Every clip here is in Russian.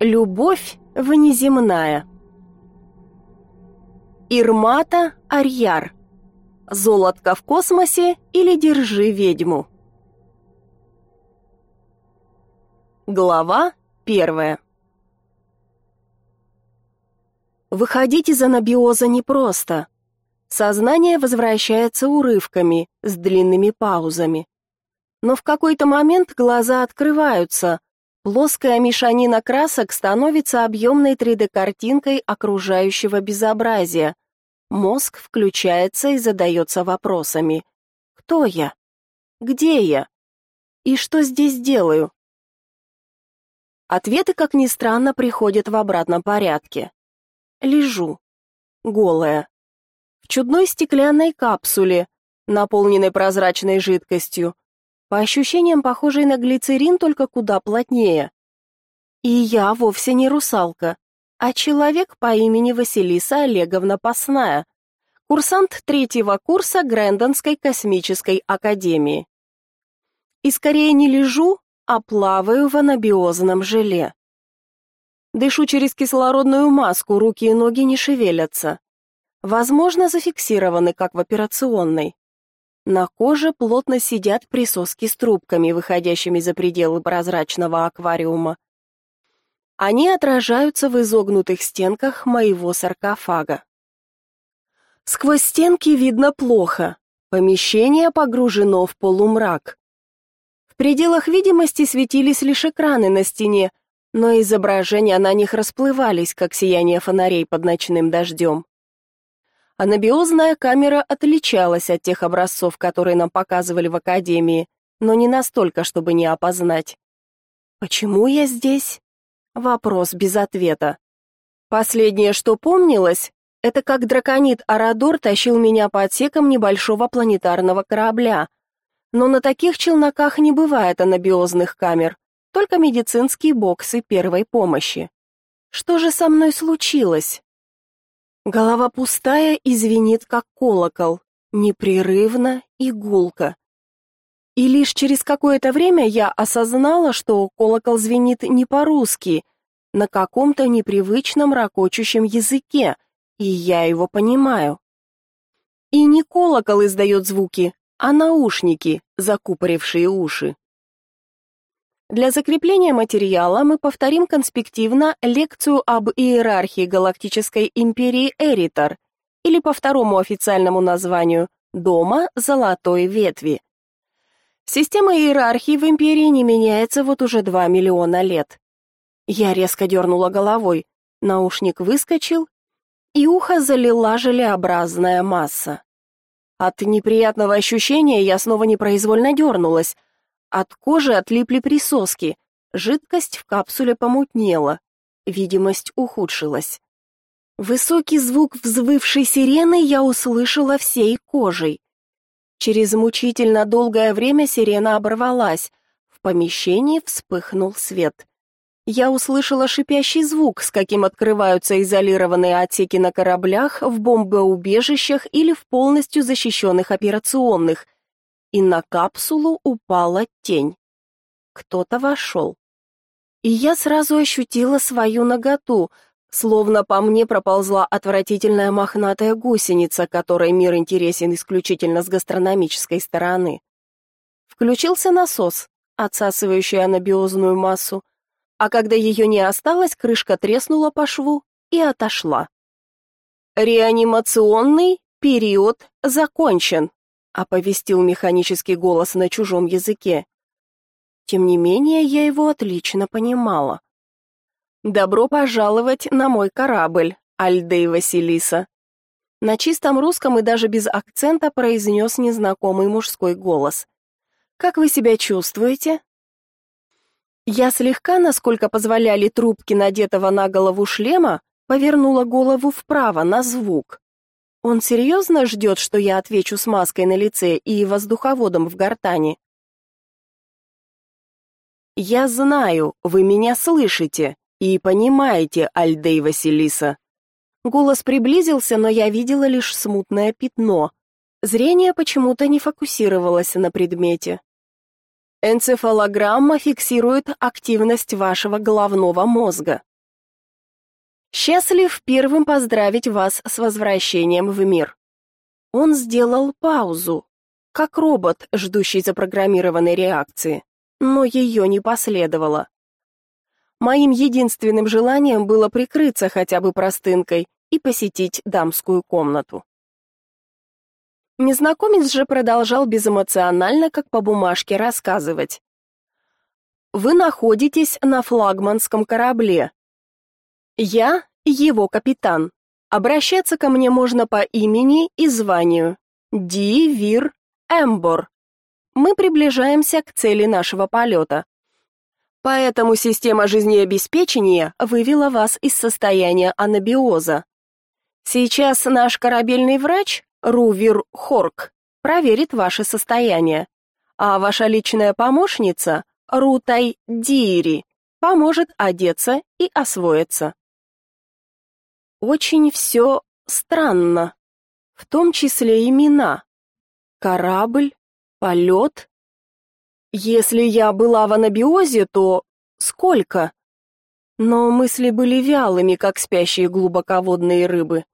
Любовь внеземная. Ирмата Арьяр. Золотко в космосе или держи ведьму. Глава первая. Выходить из анабиоза непросто. Сознание возвращается урывками, с длинными паузами. Но в какой-то момент глаза открываются, Плоская мешанина красок становится объемной 3D-картинкой окружающего безобразия. Мозг включается и задается вопросами. Кто я? Где я? И что здесь делаю? Ответы, как ни странно, приходят в обратном порядке. Лежу, голая, в чудной стеклянной капсуле, наполненной прозрачной жидкостью, по ощущениям похожей на глицерин, только куда плотнее. И я вовсе не русалка, а человек по имени Василиса Олеговна Пасная, курсант третьего курса Грэндонской космической академии. И скорее не лежу, а плаваю в анабиозном желе. Дышу через кислородную маску, руки и ноги не шевелятся. Возможно, зафиксированы, как в операционной. На коже плотно сидят присоски с трубками, выходящими за пределы прозрачного аквариума. Они отражаются в изогнутых стенках моего саркофага. Сквозь стенки видно плохо. Помещение погружено в полумрак. В пределах видимости светились лишь экраны на стене, но изображения на них расплывались, как сияние фонарей под ночным дождем. Анабиозная камера отличалась от тех образцов, которые нам показывали в академии, но не настолько, чтобы не опознать. Почему я здесь? Вопрос без ответа. Последнее, что помнилось, это как драконит Арадор тащил меня по отсекам небольшого планетарного корабля. Но на таких челноках не бывает анабиозных камер, только медицинские боксы первой помощи. Что же со мной случилось? Голова пустая и звенит, как колокол, непрерывно и гулко. И лишь через какое-то время я осознала, что колокол звенит не по-русски, на каком-то непривычном ракочущем языке, и я его понимаю. И не колокол издает звуки, а наушники, закупорившие уши. Для закрепления материала мы повторим конспективно лекцию об иерархии галактической империи Эритор, или по второму официальному названию Дома Золотой Ветви. Система иерархии в империи не меняется вот уже два миллиона лет. Я резко дернула головой, наушник выскочил, и ухо залила желеобразная масса. От неприятного ощущения я снова непроизвольно дернулась, от кожи отлипли присоски. Жидкость в капсуле помутнела. Видимость ухудшилась. Высокий звук взвывшей сирены я услышала всей кожей. Через мучительно долгое время сирена оборвалась. В помещении вспыхнул свет. Я услышала шипящий звук, с каким открываются изолированные отсеки на кораблях, в бомбоубежищах или в полностью защищенных операционных – и на капсулу упала тень. Кто-то вошел. И я сразу ощутила свою наготу, словно по мне проползла отвратительная мохнатая гусеница, которой мир интересен исключительно с гастрономической стороны. Включился насос, отсасывающий анабиозную массу, а когда ее не осталось, крышка треснула по шву и отошла. Реанимационный период закончен оповестил механический голос на чужом языке. Тем не менее, я его отлично понимала. Добро пожаловать на мой корабль, Альдей Василиса. На чистом русском и даже без акцента произнес незнакомый мужской голос. Как вы себя чувствуете? Я слегка, насколько позволяли трубки надетого на голову шлема, повернула голову вправо на звук. Он серьезно ждет, что я отвечу с маской на лице и воздуховодом в гортани? Я знаю, вы меня слышите и понимаете, Альдей Василиса. Голос приблизился, но я видела лишь смутное пятно. Зрение почему-то не фокусировалось на предмете. Энцефалограмма фиксирует активность вашего головного мозга. Счастлив первым поздравить вас с возвращением в мир. Он сделал паузу, как робот, ждущий запрограммированной реакции, но ее не последовало. Моим единственным желанием было прикрыться хотя бы простынкой и посетить дамскую комнату. Незнакомец же продолжал безэмоционально, как по бумажке, рассказывать. «Вы находитесь на флагманском корабле. Я его капитан. Обращаться ко мне можно по имени и званию. Ди Вир Эмбор. Мы приближаемся к цели нашего полета. Поэтому система жизнеобеспечения вывела вас из состояния анабиоза. Сейчас наш корабельный врач Рувир Хорк проверит ваше состояние, а ваша личная помощница Рутай Дири поможет одеться и освоиться. Очень все странно, в том числе имена. Корабль, полет. Если я была в анабиозе, то сколько? Но мысли были вялыми, как спящие глубоководные рыбы.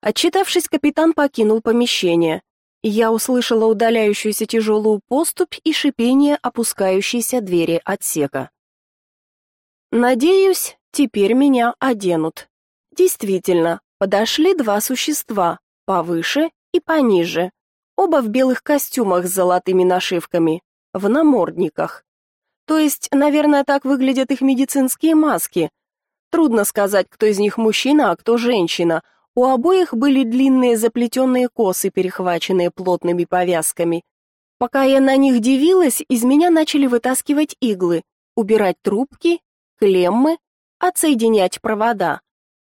Отчитавшись, капитан покинул помещение. Я услышала удаляющуюся тяжелую поступь и шипение опускающейся двери отсека. Надеюсь, теперь меня оденут. Действительно, подошли два существа, повыше и пониже. Оба в белых костюмах с золотыми нашивками, в намордниках. То есть, наверное, так выглядят их медицинские маски. Трудно сказать, кто из них мужчина, а кто женщина, у обоих были длинные заплетенные косы, перехваченные плотными повязками. Пока я на них дивилась, из меня начали вытаскивать иглы, убирать трубки, клеммы, отсоединять провода.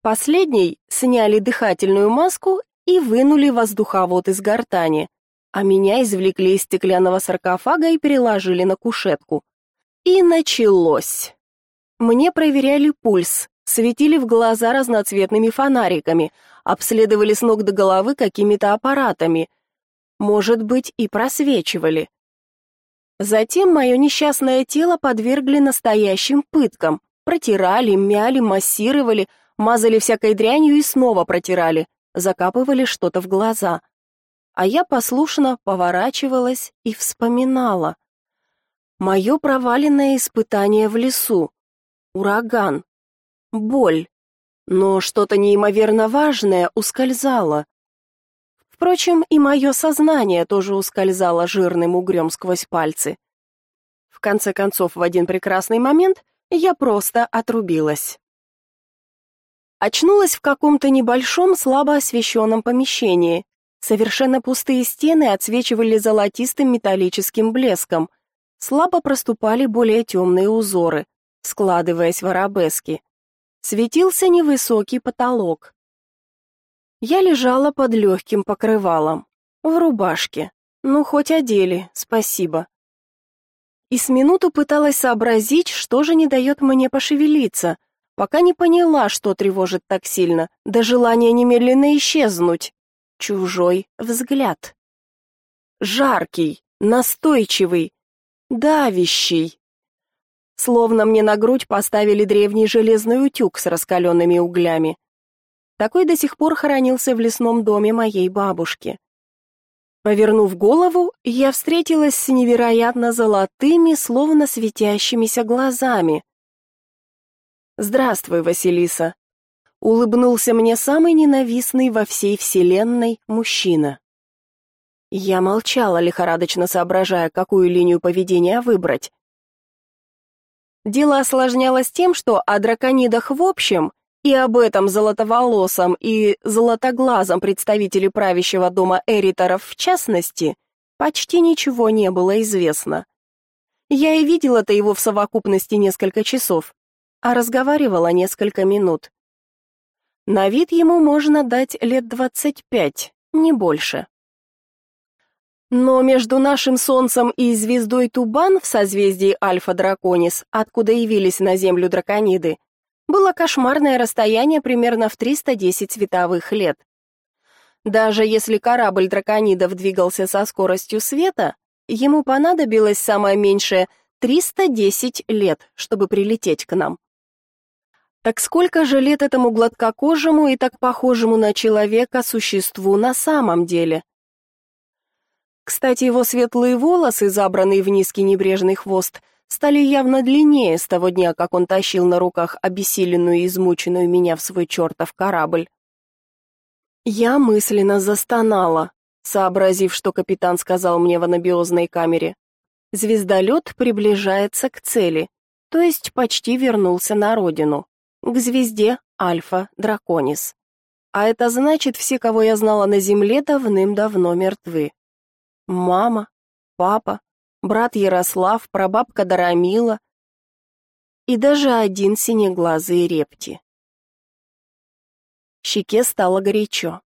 Последней сняли дыхательную маску и вынули воздуховод из гортани, а меня извлекли из стеклянного саркофага и переложили на кушетку. И началось. Мне проверяли пульс, светили в глаза разноцветными фонариками, обследовали с ног до головы какими-то аппаратами, может быть, и просвечивали. Затем мое несчастное тело подвергли настоящим пыткам, протирали, мяли, массировали, мазали всякой дрянью и снова протирали, закапывали что-то в глаза. А я послушно поворачивалась и вспоминала. Мое проваленное испытание в лесу. Ураган, боль, но что-то неимоверно важное ускользало. Впрочем, и мое сознание тоже ускользало жирным угрём сквозь пальцы. В конце концов, в один прекрасный момент я просто отрубилась. Очнулась в каком-то небольшом, слабо освещенном помещении. Совершенно пустые стены отсвечивали золотистым металлическим блеском. Слабо проступали более темные узоры, складываясь в арабески светился невысокий потолок. Я лежала под легким покрывалом, в рубашке. Ну, хоть одели, спасибо. И с минуту пыталась сообразить, что же не дает мне пошевелиться, пока не поняла, что тревожит так сильно, до желания немедленно исчезнуть. Чужой взгляд. Жаркий, настойчивый, давящий. Словно мне на грудь поставили древний железный утюг с раскаленными углями. Такой до сих пор хранился в лесном доме моей бабушки. Повернув голову, я встретилась с невероятно золотыми, словно светящимися глазами. «Здравствуй, Василиса», — улыбнулся мне самый ненавистный во всей вселенной мужчина. Я молчала, лихорадочно соображая, какую линию поведения выбрать. Дело осложнялось тем, что о драконидах в общем и об этом золотоволосом и золотоглазом представителе правящего дома Эриторов в частности почти ничего не было известно. Я и видела-то его в совокупности несколько часов, а разговаривала несколько минут. На вид ему можно дать лет двадцать пять, не больше. Но между нашим Солнцем и звездой Тубан в созвездии Альфа Драконис, откуда явились на Землю дракониды, было кошмарное расстояние примерно в 310 световых лет. Даже если корабль драконидов двигался со скоростью света, ему понадобилось самое меньшее 310 лет, чтобы прилететь к нам. Так сколько же лет этому гладкокожему и так похожему на человека существу на самом деле? Кстати, его светлые волосы, забранные в низкий небрежный хвост, стали явно длиннее с того дня, как он тащил на руках обессиленную и измученную меня в свой чертов корабль. Я мысленно застонала, сообразив, что капитан сказал мне в анабиозной камере. Звездолет приближается к цели, то есть почти вернулся на родину, к звезде Альфа Драконис. А это значит, все, кого я знала на Земле, давным-давно мертвы. Мама, папа, брат Ярослав, прабабка Дарамила и даже один синеглазый репти. Щеке стало горячо.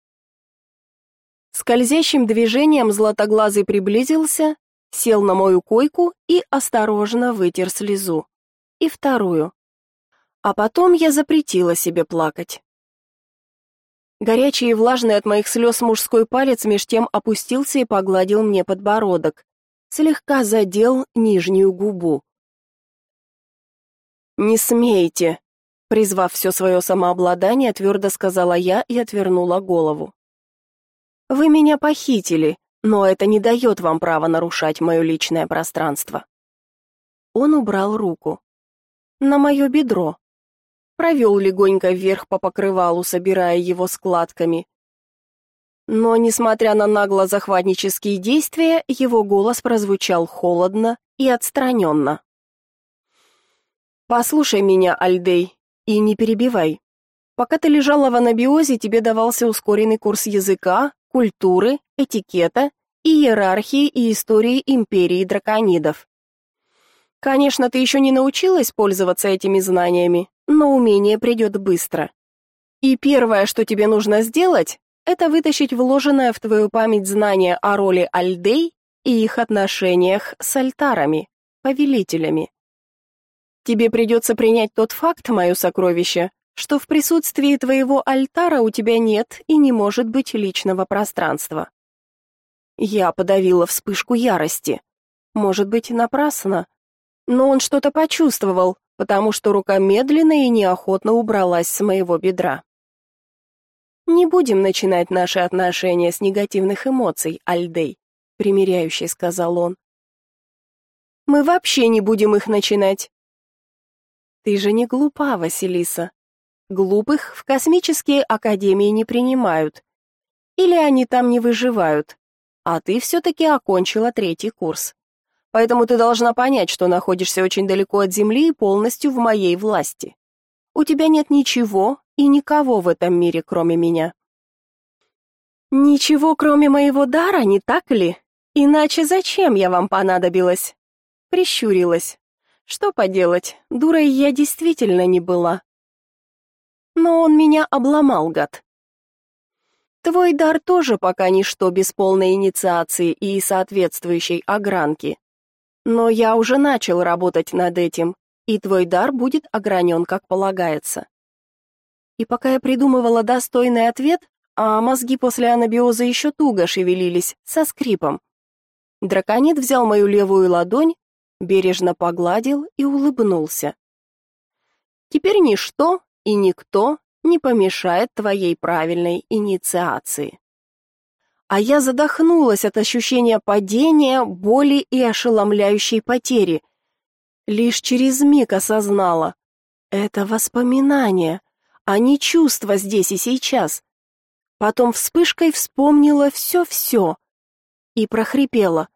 Скользящим движением златоглазый приблизился, сел на мою койку и осторожно вытер слезу. И вторую. А потом я запретила себе плакать. Горячий и влажный от моих слез мужской палец меж тем опустился и погладил мне подбородок, слегка задел нижнюю губу. «Не смейте!» Призвав все свое самообладание, твердо сказала я и отвернула голову. «Вы меня похитили, но это не дает вам права нарушать мое личное пространство». Он убрал руку. На мое бедро, провел легонько вверх по покрывалу, собирая его складками. Но, несмотря на нагло захватнические действия, его голос прозвучал холодно и отстраненно. «Послушай меня, Альдей, и не перебивай. Пока ты лежала в анабиозе, тебе давался ускоренный курс языка, культуры, этикета, иерархии и истории империи драконидов. Конечно, ты еще не научилась пользоваться этими знаниями, но умение придет быстро. И первое, что тебе нужно сделать, это вытащить вложенное в твою память знание о роли Альдей и их отношениях с альтарами, повелителями. Тебе придется принять тот факт, мое сокровище, что в присутствии твоего альтара у тебя нет и не может быть личного пространства. Я подавила вспышку ярости. Может быть, напрасно. Но он что-то почувствовал, потому что рука медленно и неохотно убралась с моего бедра. Не будем начинать наши отношения с негативных эмоций, Альдей, примиряюще сказал он. Мы вообще не будем их начинать. Ты же не глупа, Василиса. Глупых в космические академии не принимают. Или они там не выживают. А ты все таки окончила третий курс. Поэтому ты должна понять, что находишься очень далеко от Земли и полностью в моей власти. У тебя нет ничего и никого в этом мире, кроме меня. Ничего, кроме моего дара, не так ли? Иначе зачем я вам понадобилась? Прищурилась. Что поделать, дурой я действительно не была. Но он меня обломал, гад. Твой дар тоже пока ничто без полной инициации и соответствующей огранки. Но я уже начал работать над этим, и твой дар будет огранен, как полагается. И пока я придумывала достойный ответ, а мозги после анабиоза еще туго шевелились, со скрипом. Драконит взял мою левую ладонь, бережно погладил и улыбнулся. Теперь ничто и никто не помешает твоей правильной инициации а я задохнулась от ощущения падения, боли и ошеломляющей потери. Лишь через миг осознала. Это воспоминания, а не чувства здесь и сейчас. Потом вспышкой вспомнила все-все и прохрипела.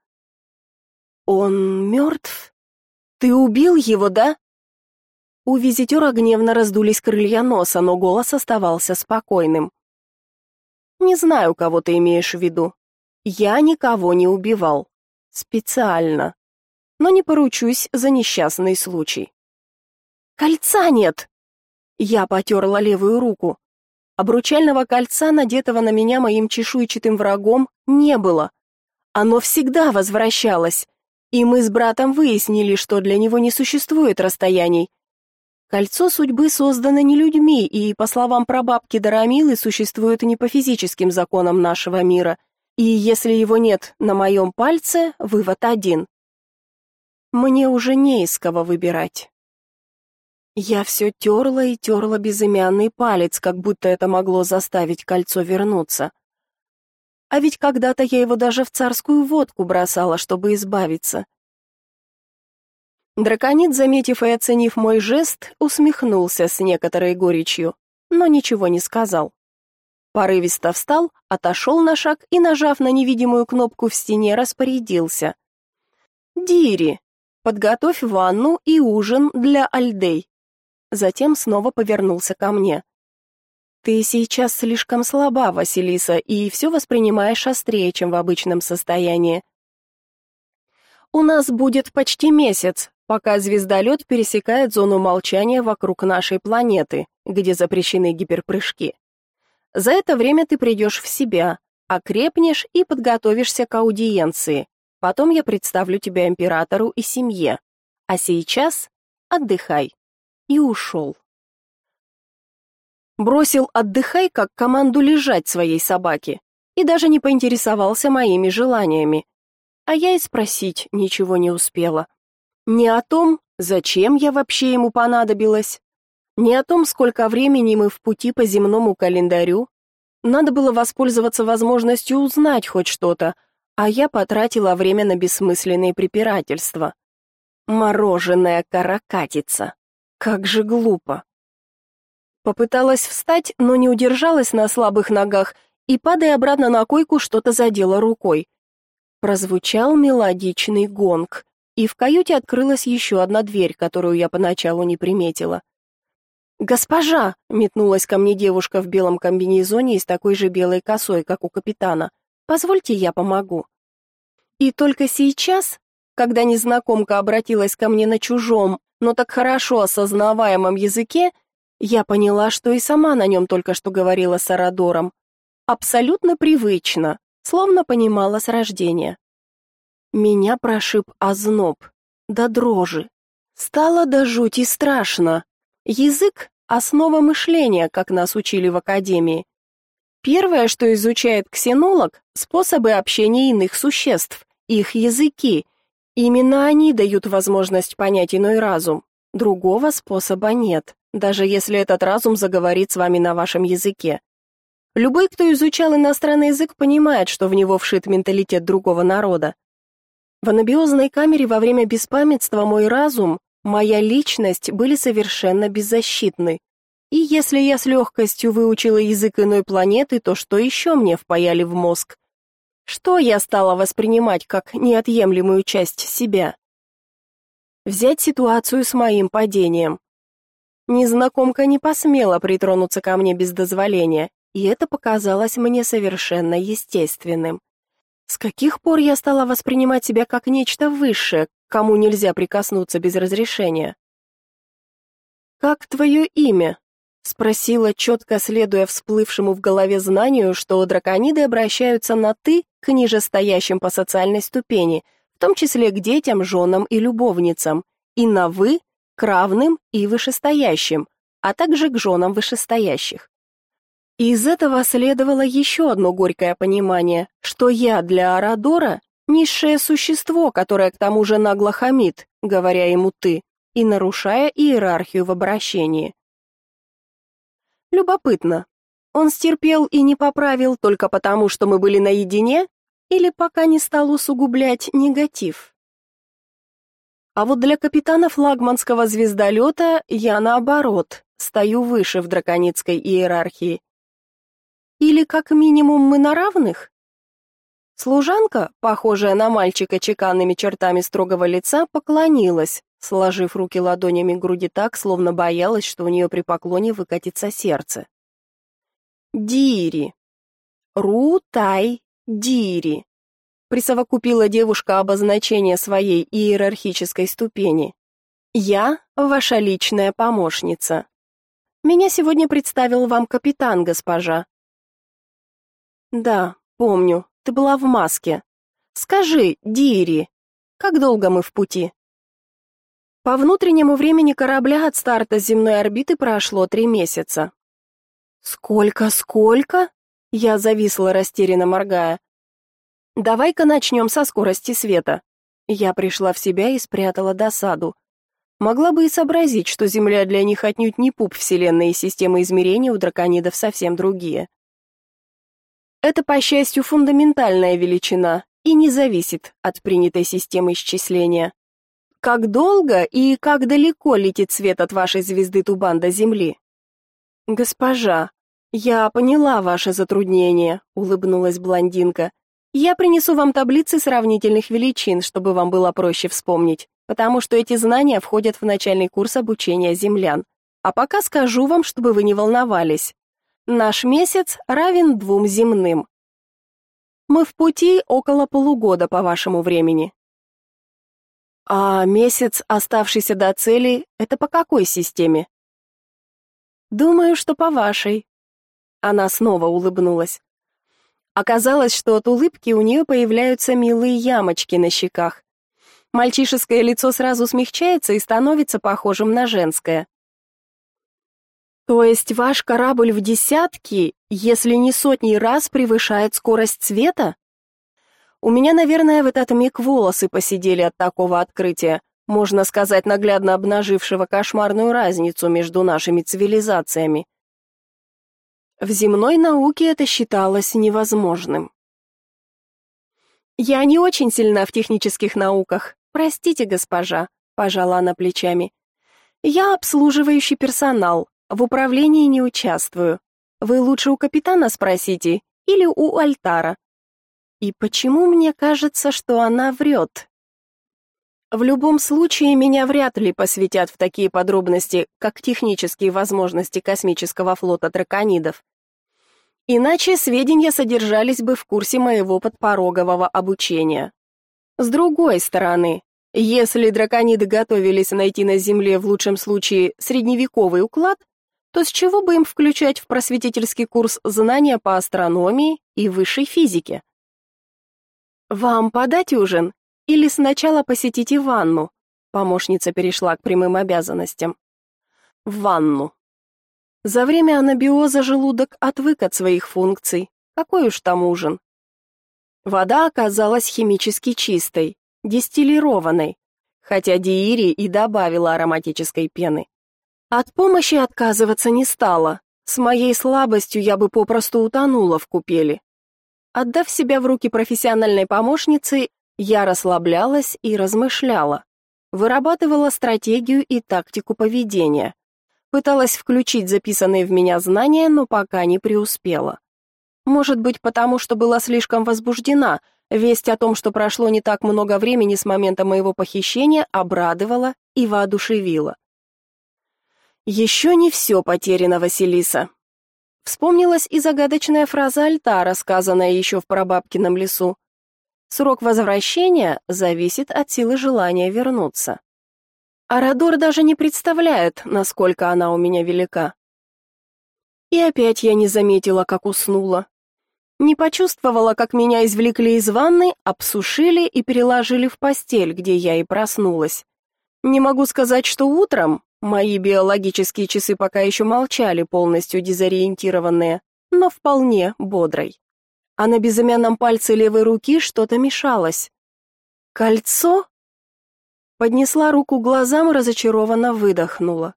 «Он мертв? Ты убил его, да?» У визитера гневно раздулись крылья носа, но голос оставался спокойным. Не знаю, кого ты имеешь в виду. Я никого не убивал. Специально. Но не поручусь за несчастный случай. Кольца нет. Я потерла левую руку. Обручального кольца, надетого на меня моим чешуйчатым врагом, не было. Оно всегда возвращалось, и мы с братом выяснили, что для него не существует расстояний, Кольцо судьбы создано не людьми и, по словам прабабки Дарамилы, существует не по физическим законам нашего мира. И если его нет на моем пальце, вывод один. Мне уже не из кого выбирать. Я все терла и терла безымянный палец, как будто это могло заставить кольцо вернуться. А ведь когда-то я его даже в царскую водку бросала, чтобы избавиться. Драконит, заметив и оценив мой жест, усмехнулся с некоторой горечью, но ничего не сказал. Порывисто встал, отошел на шаг и, нажав на невидимую кнопку в стене, распорядился. «Дири, подготовь ванну и ужин для Альдей затем снова повернулся ко мне. Ты сейчас слишком слаба, Василиса, и все воспринимаешь острее, чем в обычном состоянии. У нас будет почти месяц, пока звездолет пересекает зону молчания вокруг нашей планеты, где запрещены гиперпрыжки. За это время ты придешь в себя, окрепнешь и подготовишься к аудиенции. Потом я представлю тебя императору и семье. А сейчас отдыхай и ушел. Бросил «отдыхай» как команду лежать своей собаке и даже не поинтересовался моими желаниями. А я и спросить ничего не успела. Не о том, зачем я вообще ему понадобилась, не о том, сколько времени мы в пути по земному календарю. Надо было воспользоваться возможностью узнать хоть что-то, а я потратила время на бессмысленные препирательства. Мороженая каракатица. Как же глупо. Попыталась встать, но не удержалась на слабых ногах и, падая обратно на койку, что-то задела рукой. Прозвучал мелодичный гонг, и в каюте открылась еще одна дверь, которую я поначалу не приметила. «Госпожа!» — метнулась ко мне девушка в белом комбинезоне и с такой же белой косой, как у капитана. «Позвольте, я помогу». И только сейчас, когда незнакомка обратилась ко мне на чужом, но так хорошо осознаваемом языке, я поняла, что и сама на нем только что говорила с Арадором. Абсолютно привычно, словно понимала с рождения. Меня прошиб озноб, до дрожи. Стало до жути страшно. Язык — основа мышления, как нас учили в академии. Первое, что изучает ксенолог — способы общения иных существ, их языки, Именно они дают возможность понять иной разум. Другого способа нет, даже если этот разум заговорит с вами на вашем языке. Любой, кто изучал иностранный язык, понимает, что в него вшит менталитет другого народа. В анабиозной камере во время беспамятства мой разум, моя личность были совершенно беззащитны. И если я с легкостью выучила язык иной планеты, то что еще мне впаяли в мозг? Что я стала воспринимать как неотъемлемую часть себя? Взять ситуацию с моим падением. Незнакомка не посмела притронуться ко мне без дозволения, и это показалось мне совершенно естественным. С каких пор я стала воспринимать себя как нечто высшее, кому нельзя прикоснуться без разрешения? «Как твое имя?» Спросила, четко следуя всплывшему в голове знанию, что дракониды обращаются на «ты» к нижестоящим по социальной ступени, в том числе к детям, женам и любовницам, и на «вы» к равным и вышестоящим, а также к женам вышестоящих. Из этого следовало еще одно горькое понимание, что я для Арадора — низшее существо, которое к тому же нагло хамит, говоря ему «ты», и нарушая иерархию в обращении. Любопытно. Он стерпел и не поправил только потому, что мы были наедине, или пока не стал усугублять негатив? А вот для капитана флагманского звездолета я, наоборот, стою выше в драконицкой иерархии. Или, как минимум, мы на равных? Служанка, похожая на мальчика чеканными чертами строгого лица, поклонилась, сложив руки ладонями к груди так, словно боялась, что у нее при поклоне выкатится сердце. Дири. Ру-тай Дири. Присовокупила девушка обозначение своей иерархической ступени. Я ваша личная помощница. Меня сегодня представил вам капитан, госпожа. Да, помню. Ты была в маске. Скажи, Дири, как долго мы в пути? По внутреннему времени корабля от старта земной орбиты прошло три месяца. Сколько, сколько? Я зависла, растерянно моргая. Давай-ка начнем со скорости света. Я пришла в себя и спрятала досаду. могла бы и сообразить, что Земля для них отнюдь не пуп Вселенной и системы измерений у драконидов совсем другие. Это, по счастью, фундаментальная величина и не зависит от принятой системы исчисления. Как долго и как далеко летит свет от вашей звезды Тубан до Земли? Госпожа, я поняла ваше затруднение, улыбнулась блондинка. Я принесу вам таблицы сравнительных величин, чтобы вам было проще вспомнить, потому что эти знания входят в начальный курс обучения землян. А пока скажу вам, чтобы вы не волновались. Наш месяц равен двум земным. Мы в пути около полугода по вашему времени. А месяц, оставшийся до цели, это по какой системе? Думаю, что по вашей. Она снова улыбнулась. Оказалось, что от улыбки у нее появляются милые ямочки на щеках. Мальчишеское лицо сразу смягчается и становится похожим на женское. То есть ваш корабль в десятки, если не сотни раз превышает скорость света? У меня, наверное, в этот миг волосы посидели от такого открытия, можно сказать, наглядно обнажившего кошмарную разницу между нашими цивилизациями. В земной науке это считалось невозможным. Я не очень сильна в технических науках. Простите, госпожа, пожала она плечами. Я обслуживающий персонал, в управлении не участвую. Вы лучше у капитана спросите или у альтара. И почему мне кажется, что она врет? В любом случае меня вряд ли посвятят в такие подробности, как технические возможности космического флота драконидов. Иначе сведения содержались бы в курсе моего подпорогового обучения. С другой стороны, если дракониды готовились найти на Земле в лучшем случае средневековый уклад, то с чего бы им включать в просветительский курс знания по астрономии и высшей физике? Вам подать ужин или сначала посетите ванну? Помощница перешла к прямым обязанностям. В ванну. За время анабиоза желудок отвык от своих функций. Какой уж там ужин? Вода оказалась химически чистой, дистиллированной, хотя Диири и добавила ароматической пены. От помощи отказываться не стала. С моей слабостью я бы попросту утонула в купели. Отдав себя в руки профессиональной помощницы, я расслаблялась и размышляла. Вырабатывала стратегию и тактику поведения. Пыталась включить записанные в меня знания, но пока не преуспела. Может быть, потому что была слишком возбуждена. Весть о том, что прошло не так много времени с момента моего похищения, обрадовала и воодушевила. Еще не все потеряно, Василиса. Вспомнилась и загадочная фраза Альтара, сказанная еще в прабабкином лесу. Срок возвращения зависит от силы желания вернуться. Арадор даже не представляет, насколько она у меня велика. И опять я не заметила, как уснула. Не почувствовала, как меня извлекли из ванны, обсушили и переложили в постель, где я и проснулась. Не могу сказать, что утром, мои биологические часы пока еще молчали, полностью дезориентированные, но вполне бодрой. А на безымянном пальце левой руки что-то мешалось. Кольцо? Поднесла руку глазам и разочарованно выдохнула.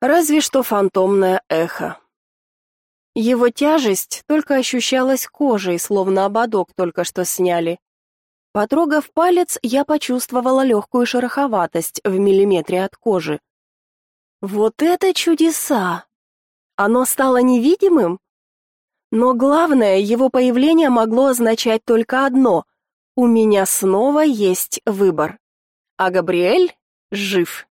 Разве что фантомное эхо. Его тяжесть только ощущалась кожей, словно ободок только что сняли. Потрогав палец, я почувствовала легкую шероховатость в миллиметре от кожи. Вот это чудеса! Оно стало невидимым? Но главное, его появление могло означать только одно: у меня снова есть выбор а Габриэль жив.